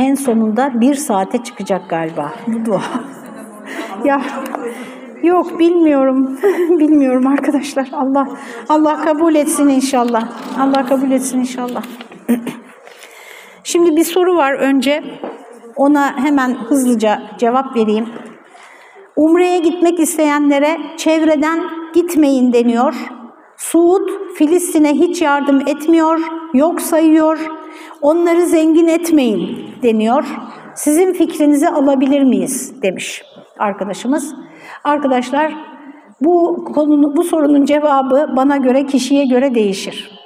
en sonunda bir saate çıkacak galiba bu dua. ya yok bilmiyorum. bilmiyorum arkadaşlar. Allah Allah kabul etsin inşallah. Allah kabul etsin inşallah. Şimdi bir soru var önce. Ona hemen hızlıca cevap vereyim. Umre'ye gitmek isteyenlere çevreden gitmeyin deniyor. Suud Filistin'e hiç yardım etmiyor, yok sayıyor. Onları zengin etmeyin deniyor. Sizin fikrinizi alabilir miyiz demiş arkadaşımız. Arkadaşlar bu konunun bu sorunun cevabı bana göre kişiye göre değişir.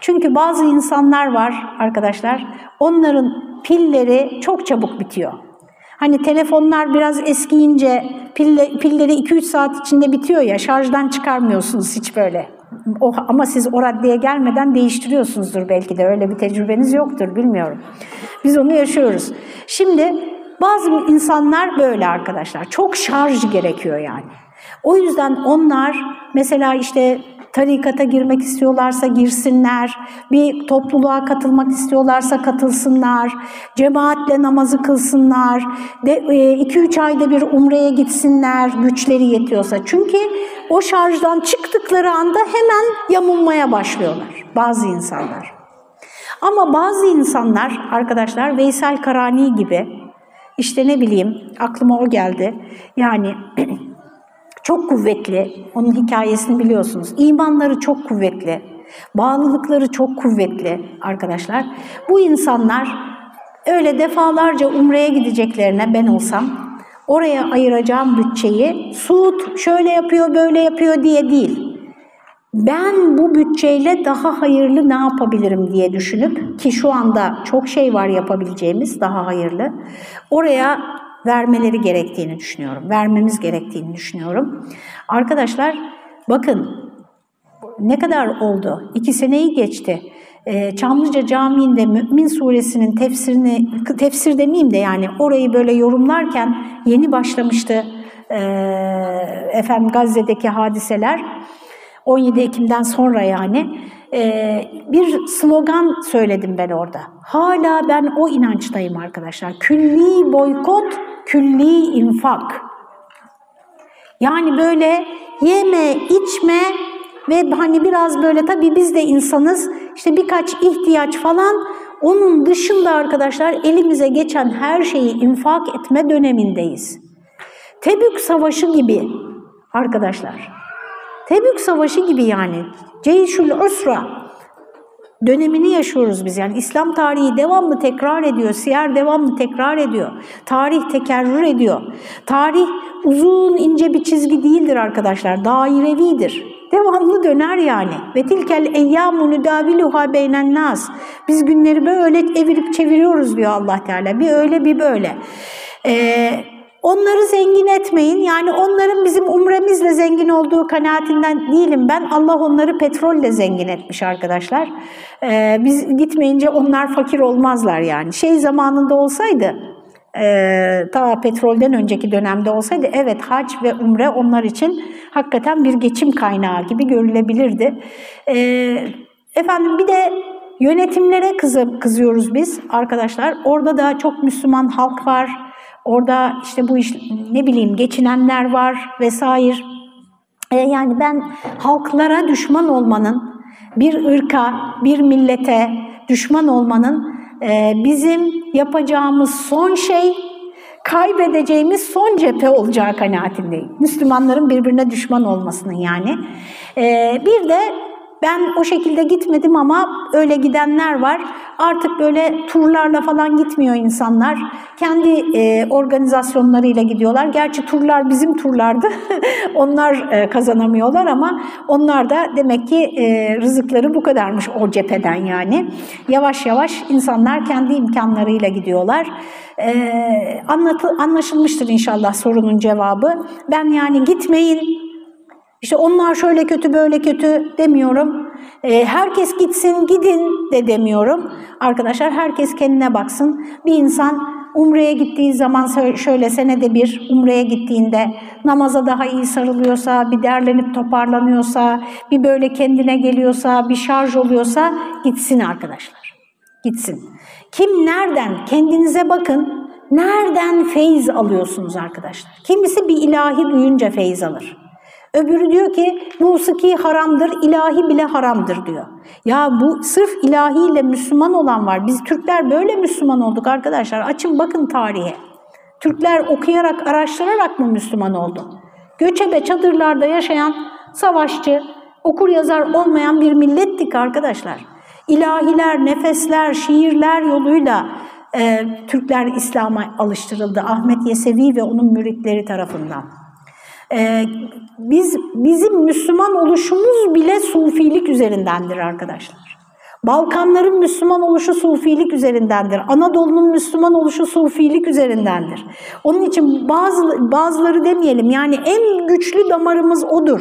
Çünkü bazı insanlar var arkadaşlar. Onların pilleri çok çabuk bitiyor. Hani telefonlar biraz eskiyince pille, pilleri 2-3 saat içinde bitiyor ya şarjdan çıkarmıyorsunuz hiç böyle. O, ama siz o raddeye gelmeden değiştiriyorsunuzdur belki de öyle bir tecrübeniz yoktur bilmiyorum. Biz onu yaşıyoruz. Şimdi bazı insanlar böyle arkadaşlar çok şarj gerekiyor yani. O yüzden onlar mesela işte tarikata girmek istiyorlarsa girsinler, bir topluluğa katılmak istiyorlarsa katılsınlar, cemaatle namazı kılsınlar, 2-3 e, ayda bir umreye gitsinler güçleri yetiyorsa. Çünkü o şarjdan çıktıkları anda hemen yamulmaya başlıyorlar bazı insanlar. Ama bazı insanlar arkadaşlar Veysel Karani gibi işte ne bileyim aklıma o geldi. Yani çok kuvvetli. Onun hikayesini biliyorsunuz. İmanları çok kuvvetli. Bağlılıkları çok kuvvetli arkadaşlar. Bu insanlar öyle defalarca umreye gideceklerine ben olsam oraya ayıracağım bütçeyi Suud şöyle yapıyor böyle yapıyor diye değil. Ben bu bütçeyle daha hayırlı ne yapabilirim diye düşünüp ki şu anda çok şey var yapabileceğimiz daha hayırlı. Oraya vermeleri gerektiğini düşünüyorum. Vermemiz gerektiğini düşünüyorum. Arkadaşlar bakın ne kadar oldu? İki seneyi geçti. Ee, Çamlıca Camii'nde Mü'min suresinin tefsirini, tefsir demeyeyim de yani orayı böyle yorumlarken yeni başlamıştı e, efendim Gazze'deki hadiseler. 17 Ekim'den sonra yani e, bir slogan söyledim ben orada. Hala ben o inançtayım arkadaşlar. Külli boykot, külli infak. Yani böyle yeme, içme ve hani biraz böyle tabii biz de insanız işte birkaç ihtiyaç falan onun dışında arkadaşlar elimize geçen her şeyi infak etme dönemindeyiz. Tebük Savaşı gibi arkadaşlar. Tebük Savaşı gibi yani. Ceyşül Usra dönemini yaşıyoruz biz. Yani İslam tarihi devamlı tekrar ediyor, siyer devamlı tekrar ediyor. Tarih tekerrür ediyor. Tarih uzun ince bir çizgi değildir arkadaşlar, dairevidir. Devamlı döner yani. Ve tilkel eyyamu nudaviluha beynen nas. Biz günleri böyle evirip çeviriyoruz diyor Allah Teala. Bir öyle bir böyle. Ee, Onları zengin etmeyin. Yani onların bizim umremizle zengin olduğu kanaatinden değilim ben. Allah onları petrolle zengin etmiş arkadaşlar. Ee, biz gitmeyince onlar fakir olmazlar yani. Şey zamanında olsaydı, e, ta petrolden önceki dönemde olsaydı evet hac ve umre onlar için hakikaten bir geçim kaynağı gibi görülebilirdi. E, efendim bir de yönetimlere kızı, kızıyoruz biz arkadaşlar. Orada da çok Müslüman halk var Orada işte bu iş ne bileyim geçinenler var vesaire. E, yani ben halklara düşman olmanın, bir ırka, bir millete düşman olmanın e, bizim yapacağımız son şey kaybedeceğimiz son cephe olacağı kanaatindeyim. Müslümanların birbirine düşman olmasının yani. Ee, bir de ben o şekilde gitmedim ama öyle gidenler var. Artık böyle turlarla falan gitmiyor insanlar. Kendi e, organizasyonlarıyla gidiyorlar. Gerçi turlar bizim turlardı. onlar e, kazanamıyorlar ama onlar da demek ki e, rızıkları bu kadarmış o cepheden yani. Yavaş yavaş insanlar kendi imkanlarıyla gidiyorlar. E, anlatı, anlaşılmıştır inşallah sorunun cevabı. Ben yani gitmeyin, işte onlar şöyle kötü böyle kötü demiyorum. E, herkes gitsin gidin de demiyorum. Arkadaşlar herkes kendine baksın. Bir insan Umre'ye gittiği zaman şöyle senede bir Umre'ye gittiğinde namaza daha iyi sarılıyorsa, bir derlenip toparlanıyorsa, bir böyle kendine geliyorsa, bir şarj oluyorsa gitsin arkadaşlar. Gitsin. Kim nereden? Kendinize bakın. Nereden feyiz alıyorsunuz arkadaşlar? Kimisi bir ilahi duyunca feyiz alır. Öbürü diyor ki musiki haramdır, ilahi bile haramdır diyor. Ya bu sırf ilahiyle Müslüman olan var. Biz Türkler böyle Müslüman olduk arkadaşlar. Açın bakın tarihe. Türkler okuyarak, araştırarak mı Müslüman oldu? Göçebe çadırlarda yaşayan savaşçı, okur yazar olmayan bir millettik arkadaşlar. İlahiler, nefesler, şiirler yoluyla e, Türkler İslam'a alıştırıldı. Ahmet Yesevi ve onun müritleri tarafından. E, biz Bizim Müslüman oluşumuz bile sufilik üzerindendir arkadaşlar. Balkanların Müslüman oluşu sufilik üzerindendir. Anadolu'nun Müslüman oluşu sufilik üzerindendir. Onun için bazı bazıları demeyelim yani en güçlü damarımız odur.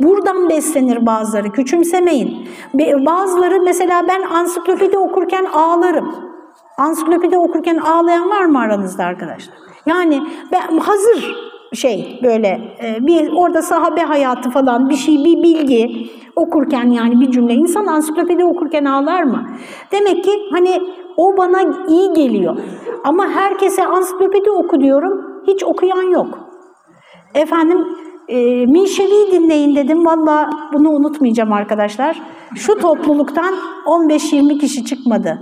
Buradan beslenir bazıları küçümsemeyin. Bazıları mesela ben ansiklopedi okurken ağlarım. Ansiklopedi okurken ağlayan var mı aranızda arkadaşlar? Yani ben hazır şey böyle e, bir orada sahabe hayatı falan bir şey bir bilgi okurken yani bir cümle insan ansiklopedi okurken ağlar mı? Demek ki hani o bana iyi geliyor. Ama herkese ansiklopedi oku diyorum. Hiç okuyan yok. Efendim e, Mişevi dinleyin dedim. Valla bunu unutmayacağım arkadaşlar. Şu topluluktan 15-20 kişi çıkmadı.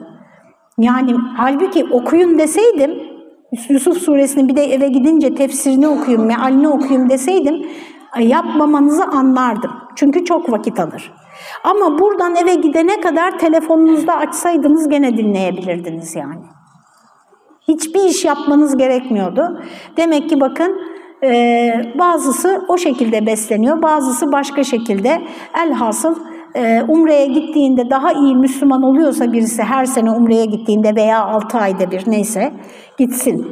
Yani halbuki okuyun deseydim Yusuf suresini bir de eve gidince tefsirini okuyun, mealini okuyun deseydim yapmamanızı anlardım. Çünkü çok vakit alır. Ama buradan eve gidene kadar telefonunuzda açsaydınız gene dinleyebilirdiniz yani. Hiçbir iş yapmanız gerekmiyordu. Demek ki bakın bazısı o şekilde besleniyor, bazısı başka şekilde. Elhasıl Umre'ye gittiğinde daha iyi Müslüman oluyorsa birisi her sene Umre'ye gittiğinde veya 6 ayda bir neyse gitsin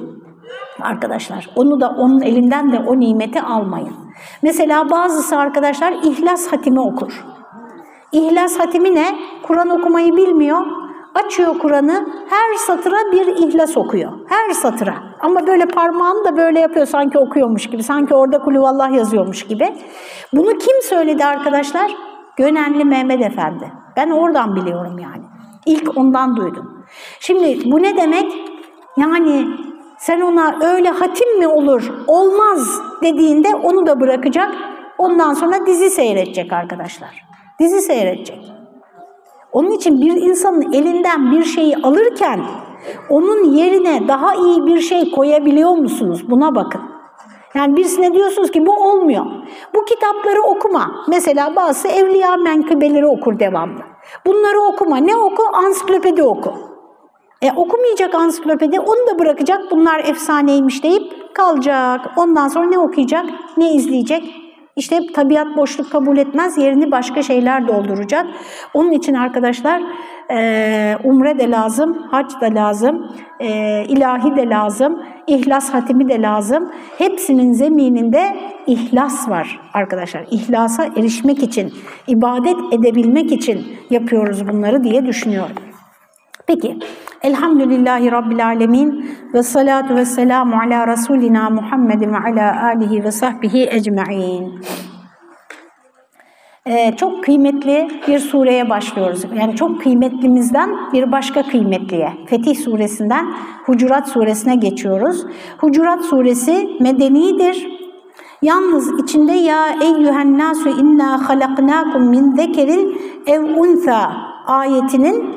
arkadaşlar. Onu da onun elinden de o nimeti almayın. Mesela bazısı arkadaşlar İhlas hatimi okur. İhlas hatimi ne? Kur'an okumayı bilmiyor. Açıyor Kur'an'ı, her satıra bir ihlas okuyor. Her satıra. Ama böyle parmağını da böyle yapıyor sanki okuyormuş gibi. Sanki orada kulüvallah yazıyormuş gibi. Bunu kim söyledi arkadaşlar? Gönenli Mehmet Efendi. Ben oradan biliyorum yani. İlk ondan duydum. Şimdi bu ne demek? Yani sen ona öyle hatim mi olur, olmaz dediğinde onu da bırakacak. Ondan sonra dizi seyredecek arkadaşlar. Dizi seyredecek. Onun için bir insanın elinden bir şeyi alırken onun yerine daha iyi bir şey koyabiliyor musunuz? Buna bakın. Yani birisine diyorsunuz ki bu olmuyor. Bu kitapları okuma. Mesela bazı evliya menkıbeleri okur devamlı. Bunları okuma. Ne oku? Ansiklopedi oku. E, okumayacak ansiklopedi, onu da bırakacak. Bunlar efsaneymiş deyip kalacak. Ondan sonra ne okuyacak, ne izleyecek? İşte tabiat boşluk kabul etmez, yerini başka şeyler dolduracak. Onun için arkadaşlar e, umre de lazım, hac da lazım, e, ilahi de lazım, ihlas hatimi de lazım. Hepsinin zemininde ihlas var arkadaşlar. İhlasa erişmek için, ibadet edebilmek için yapıyoruz bunları diye düşünüyorum. Peki, Elhamdülillahi Rabbil Alemin ve salatu ve selamu ala Resulina Muhammedin ve ala alihi ve sahbihi ecma'in. Ee, çok kıymetli bir sureye başlıyoruz. Yani çok kıymetlimizden bir başka kıymetliye. Fetih suresinden Hucurat suresine geçiyoruz. Hucurat suresi medenidir. Yalnız içinde ya eyyühen nasu inna halaknakum min zekerin ev untha ayetinin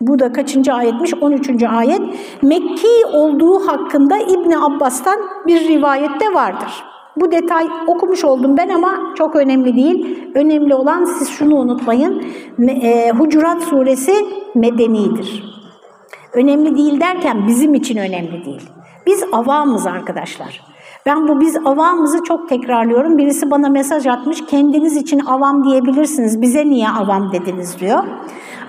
bu da kaçıncı ayetmiş? 13. ayet. Mekki olduğu hakkında İbni Abbas'tan bir rivayette vardır. Bu detay okumuş oldum ben ama çok önemli değil. Önemli olan siz şunu unutmayın. E, Hucurat suresi medenidir. Önemli değil derken bizim için önemli değil. Biz avamız arkadaşlar. Ben bu biz avamızı çok tekrarlıyorum. Birisi bana mesaj atmış. Kendiniz için avam diyebilirsiniz. Bize niye avam dediniz diyor.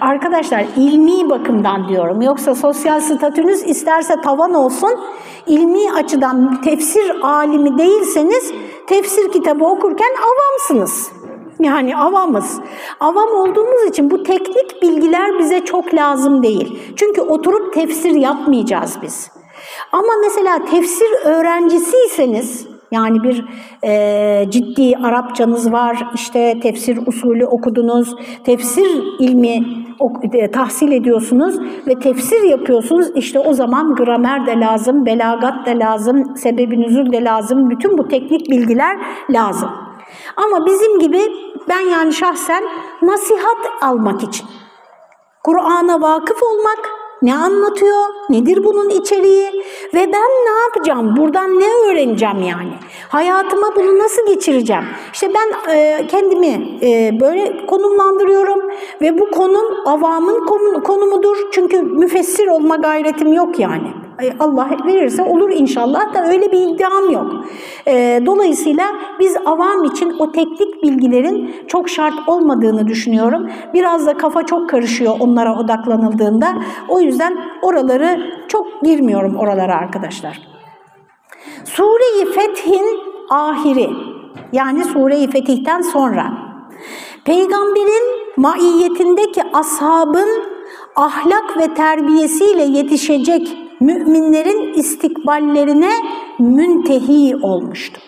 Arkadaşlar ilmi bakımdan diyorum. Yoksa sosyal statünüz isterse tavan olsun. İlmi açıdan tefsir alimi değilseniz tefsir kitabı okurken avamsınız. Yani avamız. Avam olduğumuz için bu teknik bilgiler bize çok lazım değil. Çünkü oturup tefsir yapmayacağız biz. Ama mesela tefsir öğrencisiyseniz Yani bir e, ciddi Arapçanız var, işte tefsir usulü okudunuz, tefsir ilmi e, tahsil ediyorsunuz ve tefsir yapıyorsunuz. İşte o zaman gramer de lazım, belagat da lazım, sebebi nüzul de lazım, bütün bu teknik bilgiler lazım. Ama bizim gibi ben yani şahsen nasihat almak için, Kur'an'a vakıf olmak, ne anlatıyor? Nedir bunun içeriği? Ve ben ne yapacağım? Buradan ne öğreneceğim yani? Hayatıma bunu nasıl geçireceğim? İşte ben e, kendimi e, böyle konumlandırıyorum ve bu konum avamın konumudur. Çünkü müfessir olma gayretim yok yani. Allah verirse olur inşallah da öyle bir iddiam yok. E, dolayısıyla biz avam için o teknik bilgilerin çok şart olmadığını düşünüyorum. Biraz da kafa çok karışıyor onlara odaklanıldığında. O yüzden oraları çok girmiyorum oralara arkadaşlar. Sure-i Feth'in ahiri yani Sure-i Fetih'ten sonra peygamberin maiyetindeki ashabın ahlak ve terbiyesiyle yetişecek müminlerin istikballerine müntehi olmuştu.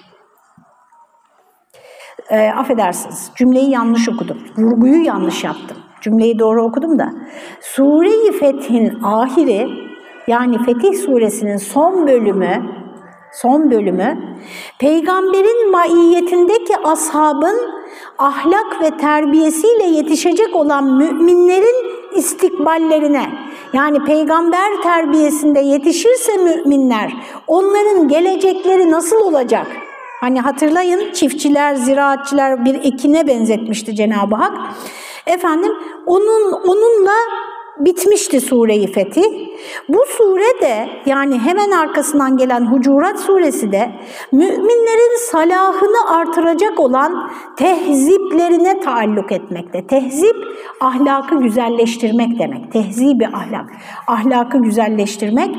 E, affedersiniz, cümleyi yanlış okudum. Vurguyu yanlış yaptım. Cümleyi doğru okudum da. Sure-i Fetih'in ahiri, yani Fetih Suresinin son bölümü, son bölümü, peygamberin maiyetindeki ashabın ahlak ve terbiyesiyle yetişecek olan müminlerin istikballerine yani peygamber terbiyesinde yetişirse müminler onların gelecekleri nasıl olacak? Hani hatırlayın çiftçiler, ziraatçılar bir ekine benzetmişti Cenab-ı Hak. Efendim onun onunla bitmişti Sure-i Fetih. Bu sure de yani hemen arkasından gelen Hucurat suresi de müminlerin salahını artıracak olan tehziplerine taalluk etmekte. Tehzip ahlakı güzelleştirmek demek. Tehzibi ahlak. Ahlakı güzelleştirmek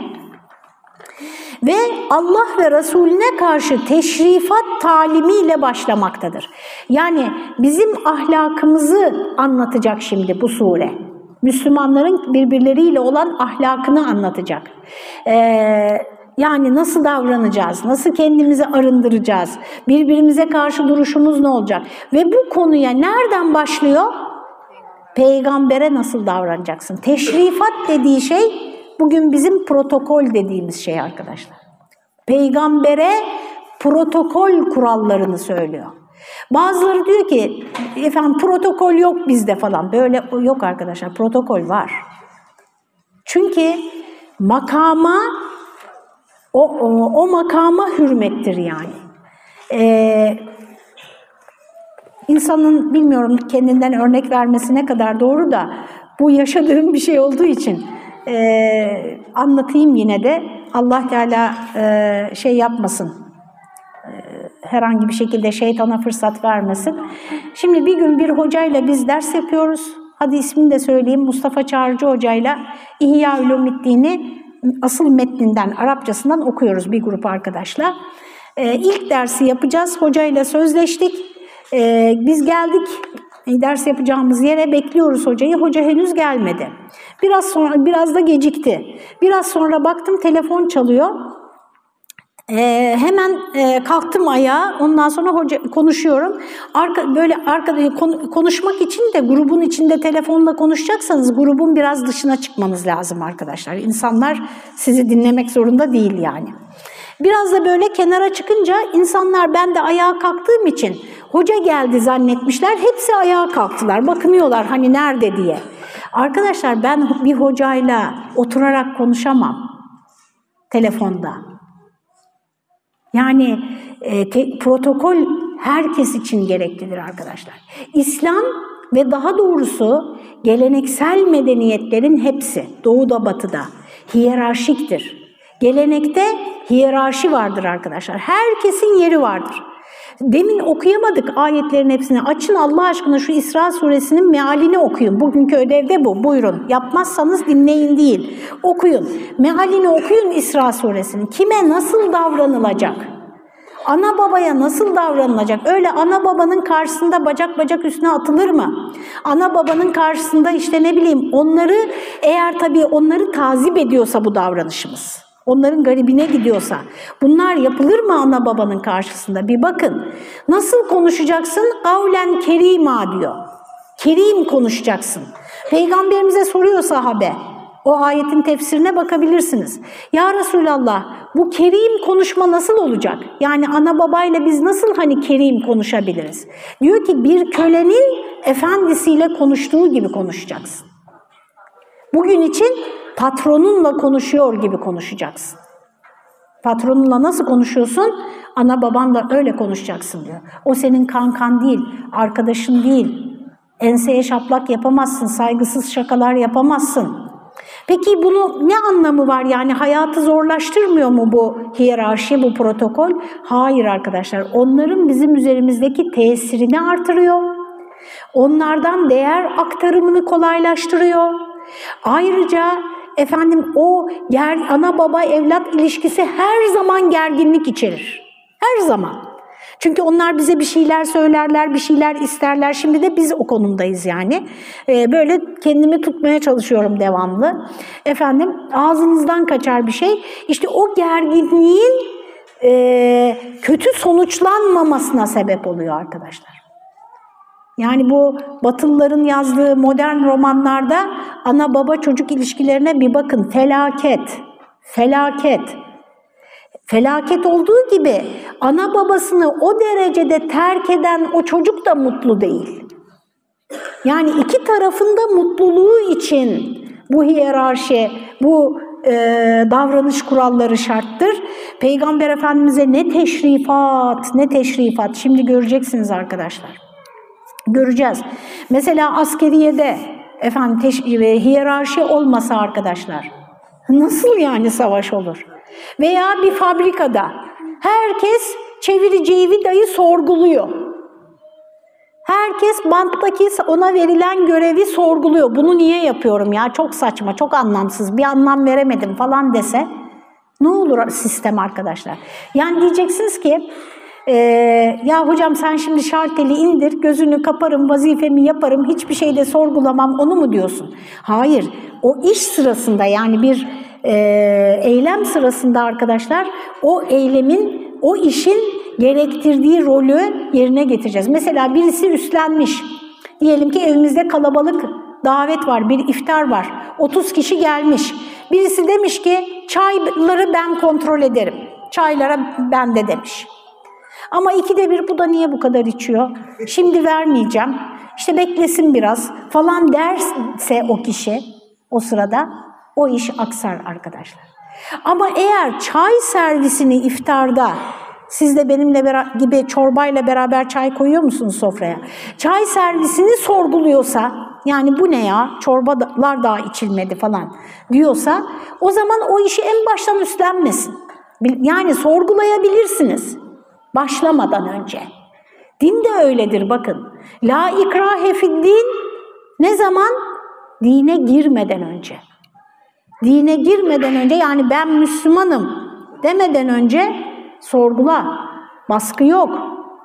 ve Allah ve Resulüne karşı teşrifat talimiyle başlamaktadır. Yani bizim ahlakımızı anlatacak şimdi bu sure. Müslümanların birbirleriyle olan ahlakını anlatacak. Ee, yani nasıl davranacağız, nasıl kendimizi arındıracağız, birbirimize karşı duruşumuz ne olacak? Ve bu konuya nereden başlıyor? Peygambere nasıl davranacaksın? Teşrifat dediği şey bugün bizim protokol dediğimiz şey arkadaşlar. Peygambere protokol kurallarını söylüyor. Bazıları diyor ki efendim protokol yok bizde falan. Böyle yok arkadaşlar protokol var. Çünkü makama o, o, o makama hürmettir yani. Ee, insanın bilmiyorum kendinden örnek vermesi ne kadar doğru da bu yaşadığım bir şey olduğu için e, anlatayım yine de Allah Teala e, şey yapmasın herhangi bir şekilde şeytana fırsat vermesin. Şimdi bir gün bir hocayla biz ders yapıyoruz. Hadi ismini de söyleyeyim. Mustafa Çağrıcı hocayla İhya Ulumiddin'i asıl metninden, Arapçasından okuyoruz bir grup arkadaşla. Ee, ilk dersi yapacağız. Hocayla sözleştik. Ee, biz geldik e, ders yapacağımız yere bekliyoruz hocayı. Hoca henüz gelmedi. Biraz sonra biraz da gecikti. Biraz sonra baktım telefon çalıyor. Ee, hemen e, kalktım ayağa. Ondan sonra hoca konuşuyorum. Arka böyle arkada konuşmak için de grubun içinde telefonla konuşacaksanız grubun biraz dışına çıkmanız lazım arkadaşlar. İnsanlar sizi dinlemek zorunda değil yani. Biraz da böyle kenara çıkınca insanlar ben de ayağa kalktığım için hoca geldi zannetmişler. Hepsi ayağa kalktılar. Bakınıyorlar hani nerede diye. Arkadaşlar ben bir hocayla oturarak konuşamam telefonda. Yani e, te, protokol herkes için gereklidir arkadaşlar. İslam ve daha doğrusu geleneksel medeniyetlerin hepsi doğuda batıda hiyerarşiktir. Gelenekte hiyerarşi vardır arkadaşlar. Herkesin yeri vardır. Demin okuyamadık ayetlerin hepsini. Açın Allah aşkına şu İsra suresinin mealini okuyun. Bugünkü ödevde bu. Buyurun. Yapmazsanız dinleyin değil. Okuyun. Mealini okuyun İsra suresinin. Kime nasıl davranılacak? Ana babaya nasıl davranılacak? Öyle ana babanın karşısında bacak bacak üstüne atılır mı? Ana babanın karşısında işte ne bileyim onları eğer tabii onları tazip ediyorsa bu davranışımız. Onların garibine gidiyorsa bunlar yapılır mı ana babanın karşısında? Bir bakın. Nasıl konuşacaksın? Kavlen kerima diyor. Kerim konuşacaksın. Peygamberimize soruyor sahabe. O ayetin tefsirine bakabilirsiniz. Ya Resulallah bu kerim konuşma nasıl olacak? Yani ana babayla biz nasıl hani kerim konuşabiliriz? Diyor ki bir kölenin efendisiyle konuştuğu gibi konuşacaksın. Bugün için patronunla konuşuyor gibi konuşacaksın. Patronunla nasıl konuşuyorsun? Ana babanla öyle konuşacaksın diyor. O senin kankan değil, arkadaşın değil. Enseye şaplak yapamazsın, saygısız şakalar yapamazsın. Peki bunu ne anlamı var yani hayatı zorlaştırmıyor mu bu hiyerarşi, bu protokol? Hayır arkadaşlar onların bizim üzerimizdeki tesirini artırıyor. Onlardan değer aktarımını kolaylaştırıyor. Ayrıca efendim o ger, ana baba evlat ilişkisi her zaman gerginlik içerir. Her zaman. Çünkü onlar bize bir şeyler söylerler, bir şeyler isterler. Şimdi de biz o konumdayız yani. Ee, böyle kendimi tutmaya çalışıyorum devamlı. Efendim ağzınızdan kaçar bir şey. İşte o gerginliğin e, kötü sonuçlanmamasına sebep oluyor arkadaşlar. Yani bu Batılıların yazdığı modern romanlarda ana baba çocuk ilişkilerine bir bakın. Felaket, felaket. Felaket olduğu gibi ana babasını o derecede terk eden o çocuk da mutlu değil. Yani iki tarafında mutluluğu için bu hiyerarşi, bu e, davranış kuralları şarttır. Peygamber Efendimiz'e ne teşrifat, ne teşrifat. Şimdi göreceksiniz arkadaşlar. Göreceğiz. Mesela askeriyede efendim teş, hiyerarşi olmasa arkadaşlar nasıl yani savaş olur? Veya bir fabrikada herkes çevireceği vidayı sorguluyor. Herkes banttaki ona verilen görevi sorguluyor. Bunu niye yapıyorum ya çok saçma, çok anlamsız, bir anlam veremedim falan dese ne olur sistem arkadaşlar? Yani diyeceksiniz ki e, ya hocam sen şimdi şarteli indir, gözünü kaparım, vazifemi yaparım, hiçbir şeyde sorgulamam onu mu diyorsun? Hayır, o iş sırasında yani bir e, eylem sırasında arkadaşlar o eylemin, o işin gerektirdiği rolü yerine getireceğiz. Mesela birisi üstlenmiş. Diyelim ki evimizde kalabalık davet var, bir iftar var. 30 kişi gelmiş. Birisi demiş ki çayları ben kontrol ederim. Çaylara ben de demiş. Ama ikide bir bu da niye bu kadar içiyor? Şimdi vermeyeceğim. İşte beklesin biraz falan derse o kişi o sırada o iş aksar arkadaşlar. Ama eğer çay servisini iftarda siz de benimle gibi çorbayla beraber çay koyuyor musunuz sofraya? Çay servisini sorguluyorsa, yani bu ne ya, çorbalar daha içilmedi falan diyorsa, o zaman o işi en baştan üstlenmesin. Yani sorgulayabilirsiniz başlamadan önce. Din de öyledir bakın. La ikrahe din ne zaman? Dine girmeden önce. Dine girmeden önce yani ben Müslümanım demeden önce sorgula. Baskı yok.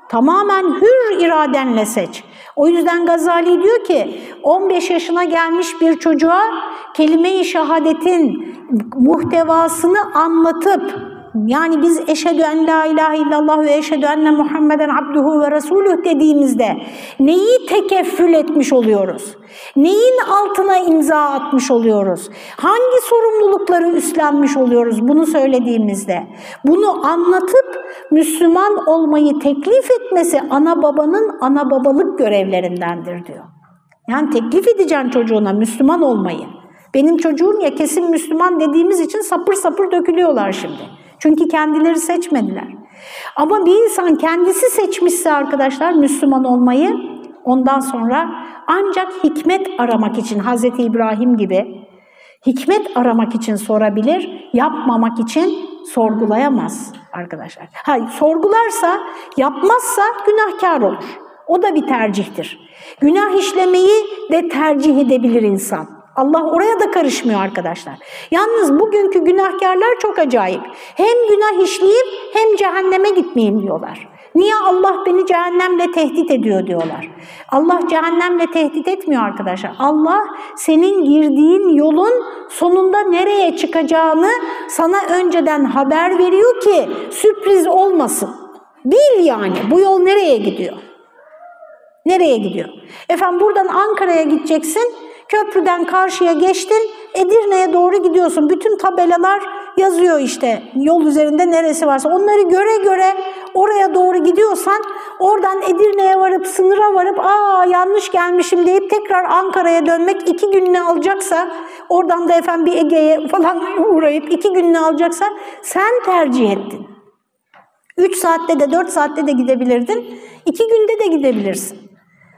Tamamen hür iradenle seç. O yüzden Gazali diyor ki 15 yaşına gelmiş bir çocuğa kelime-i şehadetin muhtevasını anlatıp yani biz eşhedü en la ilahe illallah ve eşhedü enne Muhammeden abduhu ve resuluh dediğimizde neyi tekeffül etmiş oluyoruz? Neyin altına imza atmış oluyoruz? Hangi sorumlulukları üstlenmiş oluyoruz bunu söylediğimizde? Bunu anlatıp Müslüman olmayı teklif etmesi ana babanın ana babalık görevlerindendir diyor. Yani teklif edeceksin çocuğuna Müslüman olmayı. Benim çocuğum ya kesin Müslüman dediğimiz için sapır sapır dökülüyorlar şimdi. Çünkü kendileri seçmediler. Ama bir insan kendisi seçmişse arkadaşlar Müslüman olmayı ondan sonra ancak hikmet aramak için Hazreti İbrahim gibi hikmet aramak için sorabilir, yapmamak için sorgulayamaz arkadaşlar. Hayır, sorgularsa, yapmazsa günahkar olur. O da bir tercihtir. Günah işlemeyi de tercih edebilir insan. Allah oraya da karışmıyor arkadaşlar. Yalnız bugünkü günahkarlar çok acayip. Hem günah işleyeyim hem cehenneme gitmeyeyim diyorlar. Niye Allah beni cehennemle tehdit ediyor diyorlar. Allah cehennemle tehdit etmiyor arkadaşlar. Allah senin girdiğin yolun sonunda nereye çıkacağını sana önceden haber veriyor ki sürpriz olmasın. Bil yani bu yol nereye gidiyor? Nereye gidiyor? Efendim buradan Ankara'ya gideceksin. Köprüden karşıya geçtin. Edirne'ye doğru gidiyorsun. Bütün tabelalar yazıyor işte yol üzerinde neresi varsa. Onları göre göre oraya doğru gidiyorsan oradan Edirne'ye varıp sınıra varıp aa yanlış gelmişim deyip tekrar Ankara'ya dönmek iki gününü alacaksa oradan da efendim bir Ege'ye falan uğrayıp iki gününü alacaksa sen tercih ettin. Üç saatte de dört saatte de gidebilirdin. iki günde de gidebilirsin.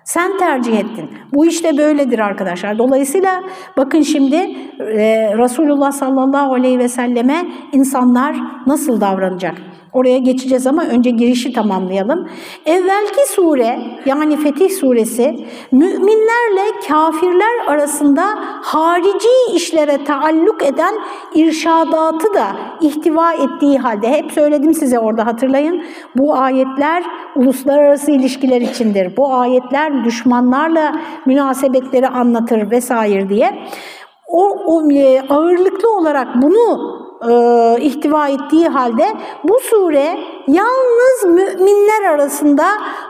Sen tercih ettin. Bu işte böyledir arkadaşlar. Dolayısıyla bakın şimdi e, Resulullah sallallahu aleyhi ve selleme insanlar nasıl davranacak? Oraya geçeceğiz ama önce girişi tamamlayalım. Evvelki sure yani Fetih suresi müminlerle kafirler arasında harici işlere taalluk eden irşadatı da ihtiva ettiği halde hep söyledim size orada hatırlayın. Bu ayetler uluslararası ilişkiler içindir. Bu ayetler düşmanlarla münasebetleri anlatır vesaire diye. O, o e, ağırlıklı olarak bunu e, ihtiva ettiği halde bu sure yalnız müminler arasında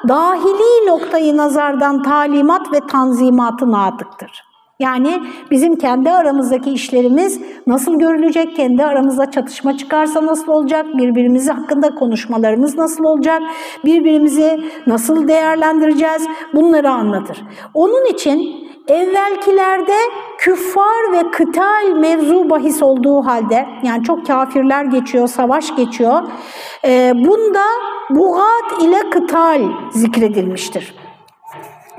dahili noktayı nazardan talimat ve tanzimatı natıktır. Yani bizim kendi aramızdaki işlerimiz nasıl görülecek, kendi aramızda çatışma çıkarsa nasıl olacak, birbirimizi hakkında konuşmalarımız nasıl olacak, birbirimizi nasıl değerlendireceğiz bunları anlatır. Onun için evvelkilerde küffar ve kıtal mevzu bahis olduğu halde yani çok kafirler geçiyor, savaş geçiyor. E, bunda bugat ile kıtal zikredilmiştir.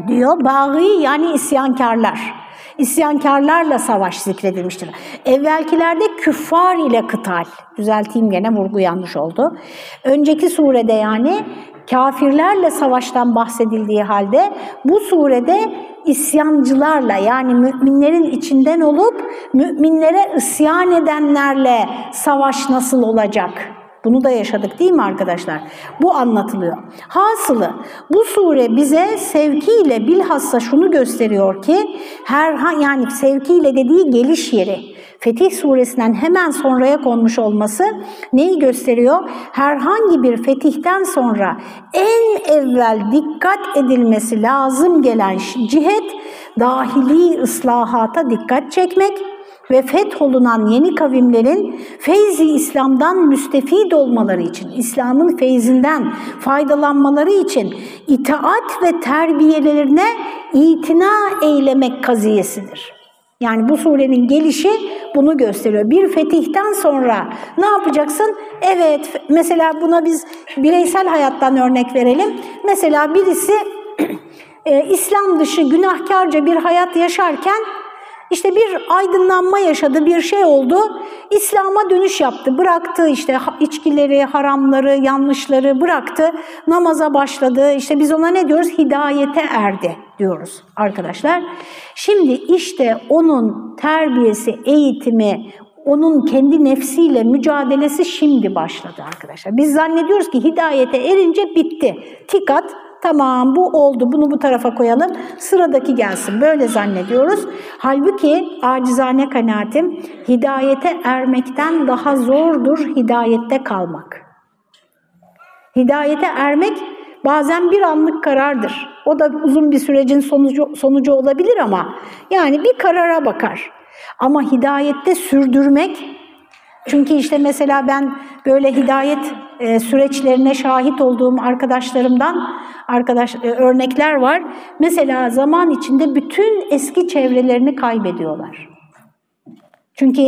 Diyor bağı yani isyankarlar. İsyankarlarla savaş zikredilmiştir. Evvelkilerde küffar ile kıtal. Düzelteyim gene vurgu yanlış oldu. Önceki surede yani kafirlerle savaştan bahsedildiği halde bu surede isyancılarla yani müminlerin içinden olup müminlere isyan edenlerle savaş nasıl olacak? Bunu da yaşadık değil mi arkadaşlar? Bu anlatılıyor. Hasılı bu sure bize sevkiyle bilhassa şunu gösteriyor ki her yani sevkiyle dediği geliş yeri. Fetih suresinden hemen sonraya konmuş olması neyi gösteriyor? Herhangi bir fetihten sonra en evvel dikkat edilmesi lazım gelen cihet dahili ıslahata dikkat çekmek ve fetholunan yeni kavimlerin feyzi İslam'dan müstefid olmaları için, İslam'ın feyzinden faydalanmaları için itaat ve terbiyelerine itina eylemek kaziyesidir. Yani bu surenin gelişi bunu gösteriyor. Bir fetihten sonra ne yapacaksın? Evet, mesela buna biz bireysel hayattan örnek verelim. Mesela birisi e, İslam dışı günahkarca bir hayat yaşarken işte bir aydınlanma yaşadı, bir şey oldu. İslam'a dönüş yaptı, bıraktı işte içkileri, haramları, yanlışları bıraktı. Namaza başladı. İşte biz ona ne diyoruz? Hidayete erdi diyoruz arkadaşlar. Şimdi işte onun terbiyesi, eğitimi, onun kendi nefsiyle mücadelesi şimdi başladı arkadaşlar. Biz zannediyoruz ki hidayete erince bitti. Tikat Tamam bu oldu bunu bu tarafa koyalım sıradaki gelsin böyle zannediyoruz. Halbuki acizane kanaatim hidayete ermekten daha zordur hidayette kalmak. Hidayete ermek bazen bir anlık karardır. O da uzun bir sürecin sonucu, sonucu olabilir ama yani bir karara bakar. Ama hidayette sürdürmek çünkü işte mesela ben böyle hidayet e, süreçlerine şahit olduğum arkadaşlarımdan arkadaş e, örnekler var. Mesela zaman içinde bütün eski çevrelerini kaybediyorlar. Çünkü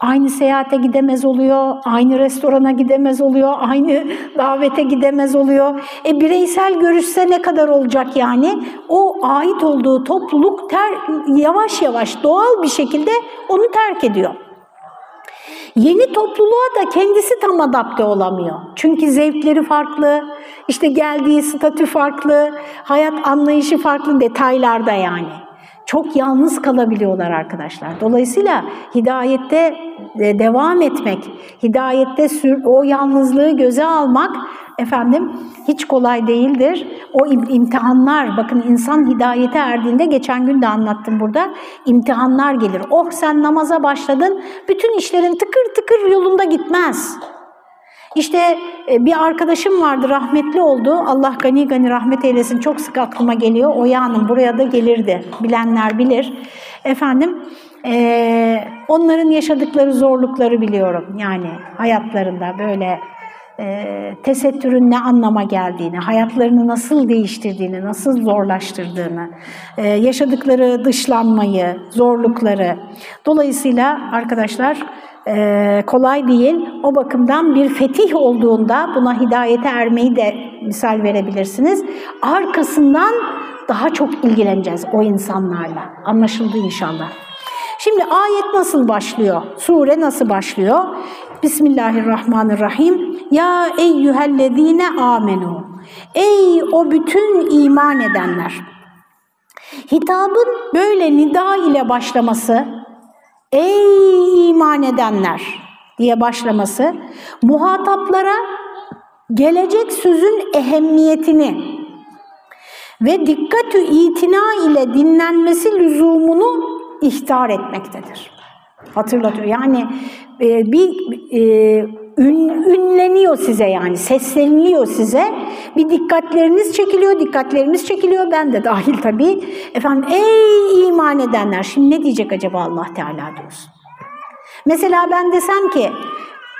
aynı seyahate gidemez oluyor, aynı restorana gidemez oluyor, aynı davete gidemez oluyor. E bireysel görüşse ne kadar olacak yani? O ait olduğu topluluk ter, yavaş yavaş doğal bir şekilde onu terk ediyor. Yeni topluluğa da kendisi tam adapte olamıyor. Çünkü zevkleri farklı, işte geldiği statü farklı, hayat anlayışı farklı detaylarda yani. Çok yalnız kalabiliyorlar arkadaşlar. Dolayısıyla hidayette devam etmek, hidayette o yalnızlığı göze almak efendim hiç kolay değildir. O imtihanlar, bakın insan hidayete erdiğinde, geçen gün de anlattım burada, imtihanlar gelir. Oh sen namaza başladın, bütün işlerin tıkır tıkır yolunda gitmez. İşte e, bir arkadaşım vardı rahmetli oldu. Allah gani gani rahmet eylesin. Çok sık aklıma geliyor. Oya Hanım buraya da gelirdi. Bilenler bilir. Efendim e, onların yaşadıkları zorlukları biliyorum. Yani hayatlarında böyle e, tesettürün ne anlama geldiğini, hayatlarını nasıl değiştirdiğini, nasıl zorlaştırdığını, e, yaşadıkları dışlanmayı, zorlukları. Dolayısıyla arkadaşlar e, kolay değil. O bakımdan bir fetih olduğunda buna hidayete ermeyi de misal verebilirsiniz. Arkasından daha çok ilgileneceğiz o insanlarla. Anlaşıldı inşallah. Şimdi ayet nasıl başlıyor? Sure nasıl başlıyor? Bismillahirrahmanirrahim. Ya eyyühellezine amenu. Ey o bütün iman edenler. Hitabın böyle nida ile başlaması, ey iman edenler diye başlaması, muhataplara gelecek sözün ehemmiyetini ve dikkatü itina ile dinlenmesi lüzumunu ihtar etmektedir. Hatırlatıyor. Yani e, bir e, ün, ünleniyor size yani sesleniliyor size. Bir dikkatleriniz çekiliyor, dikkatlerimiz çekiliyor. Ben de dahil tabii. Efendim ey iman edenler. Şimdi ne diyecek acaba Allah Teala diyorsun. Mesela ben desem ki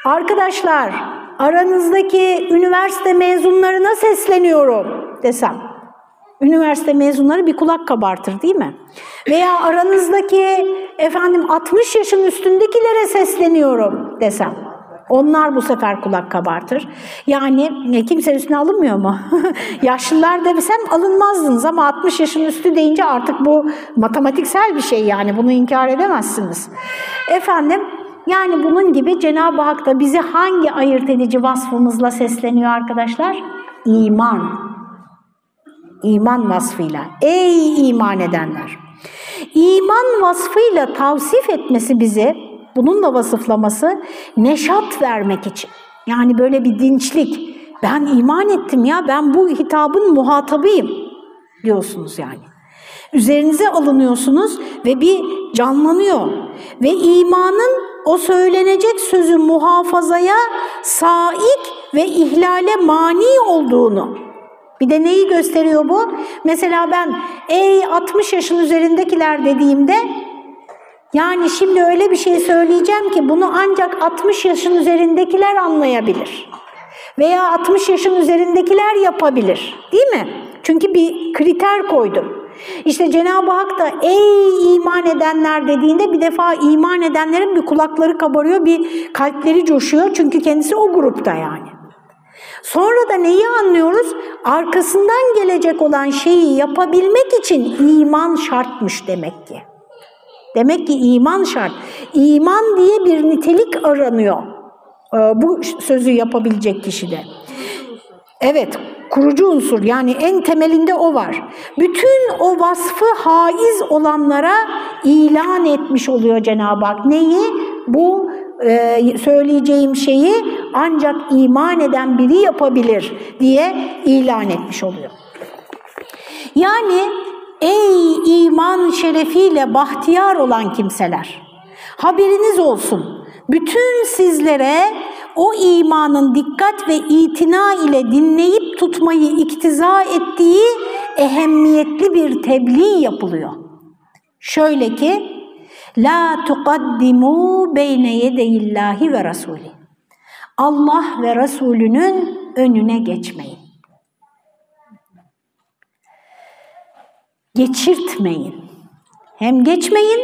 arkadaşlar aranızdaki üniversite mezunlarına sesleniyorum desem. Üniversite mezunları bir kulak kabartır değil mi? Veya aranızdaki efendim 60 yaşın üstündekilere sesleniyorum desem. Onlar bu sefer kulak kabartır. Yani e, kimse üstüne alınmıyor mu? Yaşlılar desem alınmazdınız ama 60 yaşın üstü deyince artık bu matematiksel bir şey yani bunu inkar edemezsiniz. Efendim yani bunun gibi Cenab-ı Hak da bizi hangi ayırt edici vasfımızla sesleniyor arkadaşlar? İman. İman vasfıyla. Ey iman edenler! İman vasfıyla tavsif etmesi bizi, bununla vasıflaması neşat vermek için. Yani böyle bir dinçlik. Ben iman ettim ya, ben bu hitabın muhatabıyım diyorsunuz yani. Üzerinize alınıyorsunuz ve bir canlanıyor. Ve imanın o söylenecek sözü muhafazaya saik ve ihlale mani olduğunu bir de neyi gösteriyor bu? Mesela ben ey 60 yaşın üzerindekiler dediğimde yani şimdi öyle bir şey söyleyeceğim ki bunu ancak 60 yaşın üzerindekiler anlayabilir. Veya 60 yaşın üzerindekiler yapabilir. Değil mi? Çünkü bir kriter koydum. İşte Cenab-ı Hak da ey iman edenler dediğinde bir defa iman edenlerin bir kulakları kabarıyor, bir kalpleri coşuyor. Çünkü kendisi o grupta yani. Sonra da neyi anlıyoruz? Arkasından gelecek olan şeyi yapabilmek için iman şartmış demek ki. Demek ki iman şart. İman diye bir nitelik aranıyor e, bu sözü yapabilecek kişide. Evet, kurucu unsur yani en temelinde o var. Bütün o vasfı haiz olanlara ilan etmiş oluyor Cenab-ı Hak. Neyi? Bu e, söyleyeceğim şeyi ancak iman eden biri yapabilir diye ilan etmiş oluyor. Yani ey iman şerefiyle bahtiyar olan kimseler, haberiniz olsun, bütün sizlere o imanın dikkat ve itina ile dinleyip tutmayı iktiza ettiği ehemmiyetli bir tebliğ yapılıyor. Şöyle ki, La tuqaddimu beyne yedeyillahi ve rasuli. Allah ve Resulünün önüne geçmeyin. Geçirtmeyin. Hem geçmeyin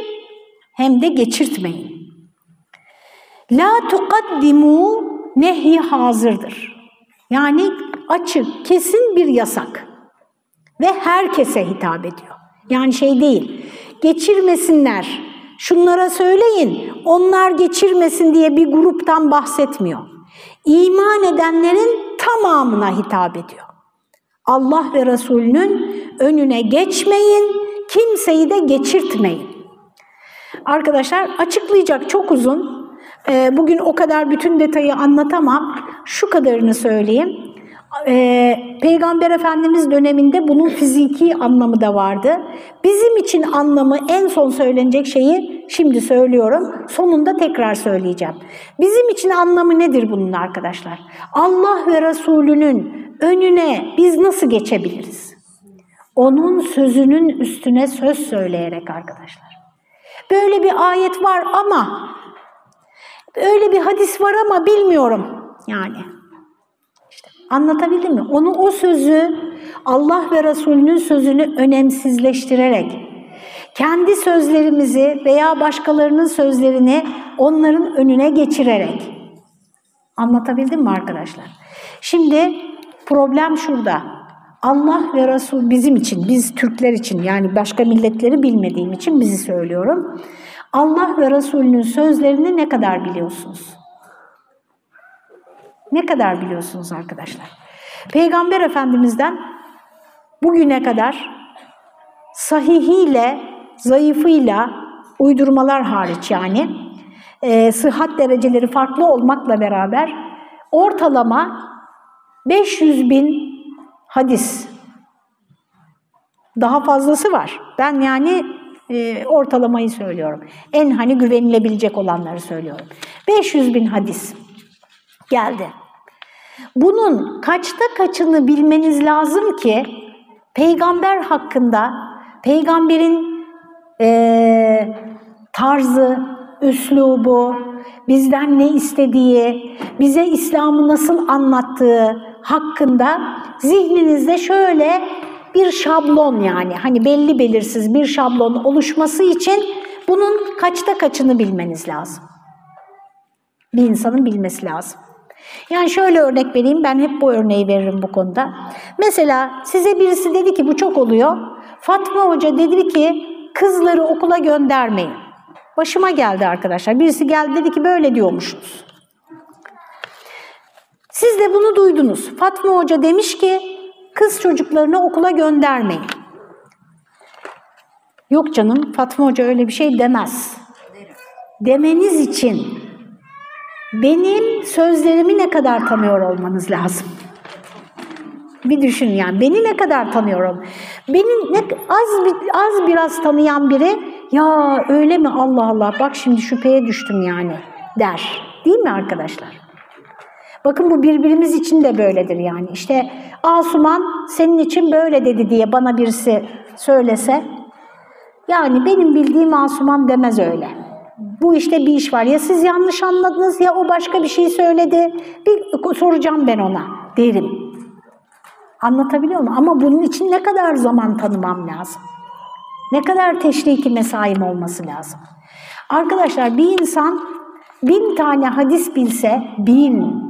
hem de geçirtmeyin. La tuqaddimu nehi hazırdır. Yani açık, kesin bir yasak. Ve herkese hitap ediyor. Yani şey değil, geçirmesinler, şunlara söyleyin, onlar geçirmesin diye bir gruptan bahsetmiyor. İman edenlerin tamamına hitap ediyor. Allah ve Resulünün önüne geçmeyin, kimseyi de geçirtmeyin. Arkadaşlar açıklayacak çok uzun. Ee, bugün o kadar bütün detayı anlatamam. Şu kadarını söyleyeyim. E, Peygamber Efendimiz döneminde bunun fiziki anlamı da vardı. Bizim için anlamı en son söylenecek şeyi şimdi söylüyorum. Sonunda tekrar söyleyeceğim. Bizim için anlamı nedir bunun arkadaşlar? Allah ve Resulünün önüne biz nasıl geçebiliriz? Onun sözünün üstüne söz söyleyerek arkadaşlar. Böyle bir ayet var ama öyle bir hadis var ama bilmiyorum yani. Anlatabildim mi? Onu o sözü Allah ve Resulünün sözünü önemsizleştirerek kendi sözlerimizi veya başkalarının sözlerini onların önüne geçirerek anlatabildim mi arkadaşlar? Şimdi problem şurada. Allah ve Resul bizim için, biz Türkler için yani başka milletleri bilmediğim için bizi söylüyorum. Allah ve Resulünün sözlerini ne kadar biliyorsunuz? Ne kadar biliyorsunuz arkadaşlar? Peygamber Efendimiz'den bugüne kadar sahihiyle, zayıfıyla, uydurmalar hariç yani, e, sıhhat dereceleri farklı olmakla beraber ortalama 500 bin hadis. Daha fazlası var. Ben yani e, ortalamayı söylüyorum. En hani güvenilebilecek olanları söylüyorum. 500 bin hadis geldi. Bunun kaçta kaçını bilmeniz lazım ki peygamber hakkında peygamberin e, tarzı, üslubu, bizden ne istediği, bize İslam'ı nasıl anlattığı hakkında zihninizde şöyle bir şablon yani hani belli belirsiz bir şablon oluşması için bunun kaçta kaçını bilmeniz lazım. Bir insanın bilmesi lazım. Yani şöyle örnek vereyim, ben hep bu örneği veririm bu konuda. Mesela size birisi dedi ki bu çok oluyor. Fatma Hoca dedi ki kızları okula göndermeyin. Başıma geldi arkadaşlar. Birisi geldi dedi ki böyle diyormuşuz. Siz de bunu duydunuz. Fatma Hoca demiş ki kız çocuklarını okula göndermeyin. Yok canım Fatma Hoca öyle bir şey demez. Demeniz için benim sözlerimi ne kadar tanıyor olmanız lazım. Bir düşünün yani beni ne kadar tanıyorum. Beni ne, az az biraz tanıyan biri ya öyle mi Allah Allah bak şimdi şüpheye düştüm yani der. Değil mi arkadaşlar? Bakın bu birbirimiz için de böyledir yani. İşte Asuman senin için böyle dedi diye bana birisi söylese yani benim bildiğim Asuman demez öyle bu işte bir iş var. Ya siz yanlış anladınız ya o başka bir şey söyledi. Bir soracağım ben ona derim. Anlatabiliyor muyum? Ama bunun için ne kadar zaman tanımam lazım? Ne kadar teşriki mesaim olması lazım? Arkadaşlar bir insan bin tane hadis bilse bin,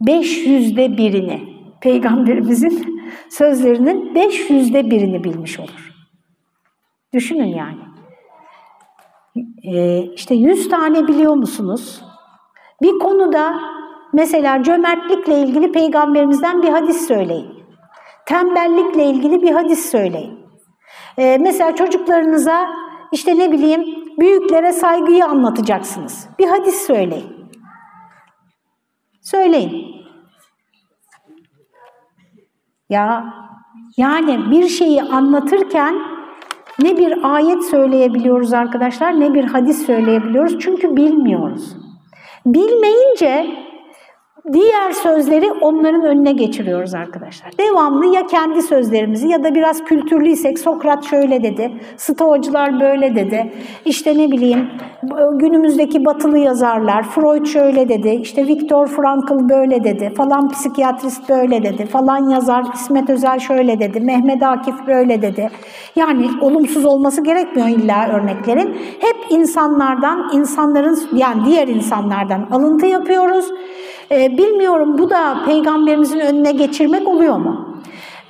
beş yüzde birini, peygamberimizin sözlerinin beş yüzde birini bilmiş olur. Düşünün yani. Ee, işte 100 tane biliyor musunuz? Bir konuda mesela cömertlikle ilgili peygamberimizden bir hadis söyleyin. Tembellikle ilgili bir hadis söyleyin. Ee, mesela çocuklarınıza işte ne bileyim büyüklere saygıyı anlatacaksınız. Bir hadis söyleyin. Söyleyin. Ya yani bir şeyi anlatırken ne bir ayet söyleyebiliyoruz arkadaşlar ne bir hadis söyleyebiliyoruz çünkü bilmiyoruz. Bilmeyince diğer sözleri onların önüne geçiriyoruz arkadaşlar. Devamlı ya kendi sözlerimizi ya da biraz kültürlüysek Sokrat şöyle dedi, Stoacılar böyle dedi, işte ne bileyim günümüzdeki batılı yazarlar, Freud şöyle dedi, işte Viktor Frankl böyle dedi, falan psikiyatrist böyle dedi, falan yazar İsmet Özel şöyle dedi, Mehmet Akif böyle dedi. Yani olumsuz olması gerekmiyor illa örneklerin. Hep insanlardan, insanların yani diğer insanlardan alıntı yapıyoruz. Ee, bilmiyorum bu da peygamberimizin önüne geçirmek oluyor mu?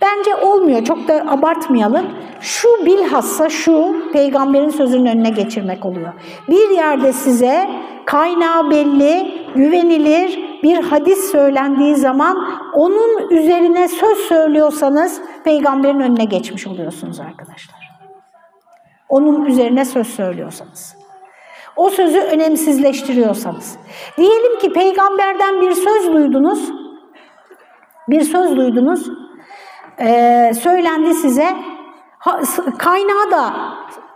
Bence olmuyor. Çok da abartmayalım. Şu bilhassa şu peygamberin sözünün önüne geçirmek oluyor. Bir yerde size kaynağı belli, güvenilir bir hadis söylendiği zaman onun üzerine söz söylüyorsanız peygamberin önüne geçmiş oluyorsunuz arkadaşlar. Onun üzerine söz söylüyorsanız o sözü önemsizleştiriyorsanız. Diyelim ki peygamberden bir söz duydunuz, Bir söz duydunuz, e, söylendi size, kaynağı da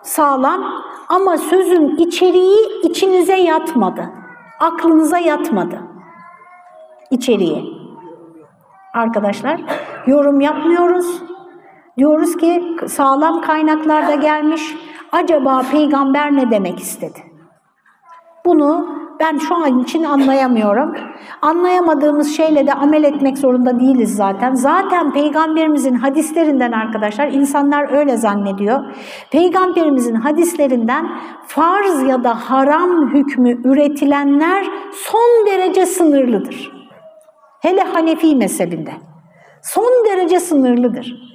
sağlam ama sözün içeriği içinize yatmadı, aklınıza yatmadı içeriği. Arkadaşlar, yorum yapmıyoruz. Diyoruz ki sağlam kaynaklarda gelmiş, acaba peygamber ne demek istedi? Bunu ben şu an için anlayamıyorum. Anlayamadığımız şeyle de amel etmek zorunda değiliz zaten. Zaten peygamberimizin hadislerinden arkadaşlar insanlar öyle zannediyor. Peygamberimizin hadislerinden farz ya da haram hükmü üretilenler son derece sınırlıdır. Hele Hanefi mezhebinde. Son derece sınırlıdır.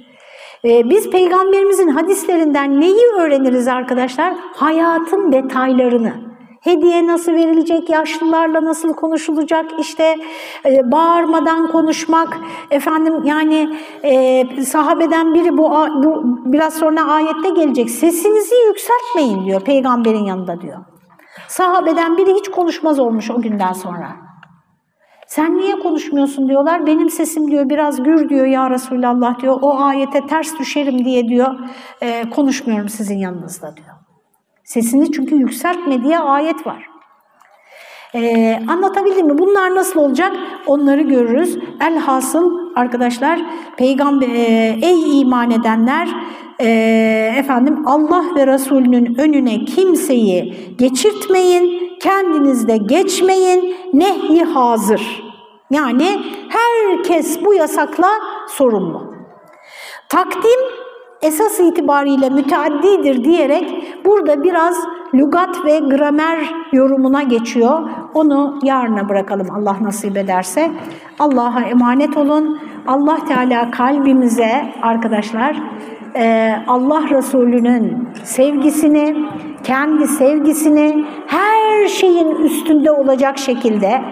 Ee, biz peygamberimizin hadislerinden neyi öğreniriz arkadaşlar? Hayatın detaylarını. Hediye nasıl verilecek, yaşlılarla nasıl konuşulacak, işte e, bağırmadan konuşmak, efendim yani e, sahabeden biri bu, bu biraz sonra ayette gelecek, sesinizi yükseltmeyin diyor peygamberin yanında diyor. Sahabeden biri hiç konuşmaz olmuş o günden sonra. Sen niye konuşmuyorsun diyorlar. Benim sesim diyor biraz gür diyor ya Resulallah diyor. O ayete ters düşerim diye diyor. E, konuşmuyorum sizin yanınızda diyor. Sesini çünkü yükseltme diye ayet var. Ee, anlatabildim mi? Bunlar nasıl olacak? Onları görürüz. Elhasıl arkadaşlar, peygamber, e, ey iman edenler, e, efendim Allah ve Resulünün önüne kimseyi geçirtmeyin, kendiniz de geçmeyin, nehi hazır. Yani herkes bu yasakla sorumlu. Takdim esas itibariyle müteaddidir diyerek burada biraz lügat ve gramer yorumuna geçiyor. Onu yarına bırakalım Allah nasip ederse. Allah'a emanet olun. Allah Teala kalbimize arkadaşlar e, Allah Resulü'nün sevgisini, kendi sevgisini her şeyin üstünde olacak şekilde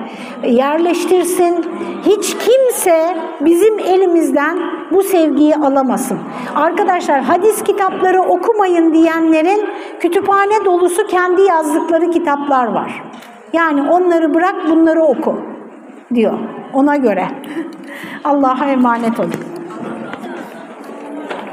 yerleştirsin. Hiç kimse bizim elimizden bu sevgiyi alamasın. Arkadaşlar hadis kitapları okumayın diyenlerin kütüphane dolusu kendi yazdıkları kitaplar var. Yani onları bırak bunları oku diyor ona göre. Allah'a emanet olun.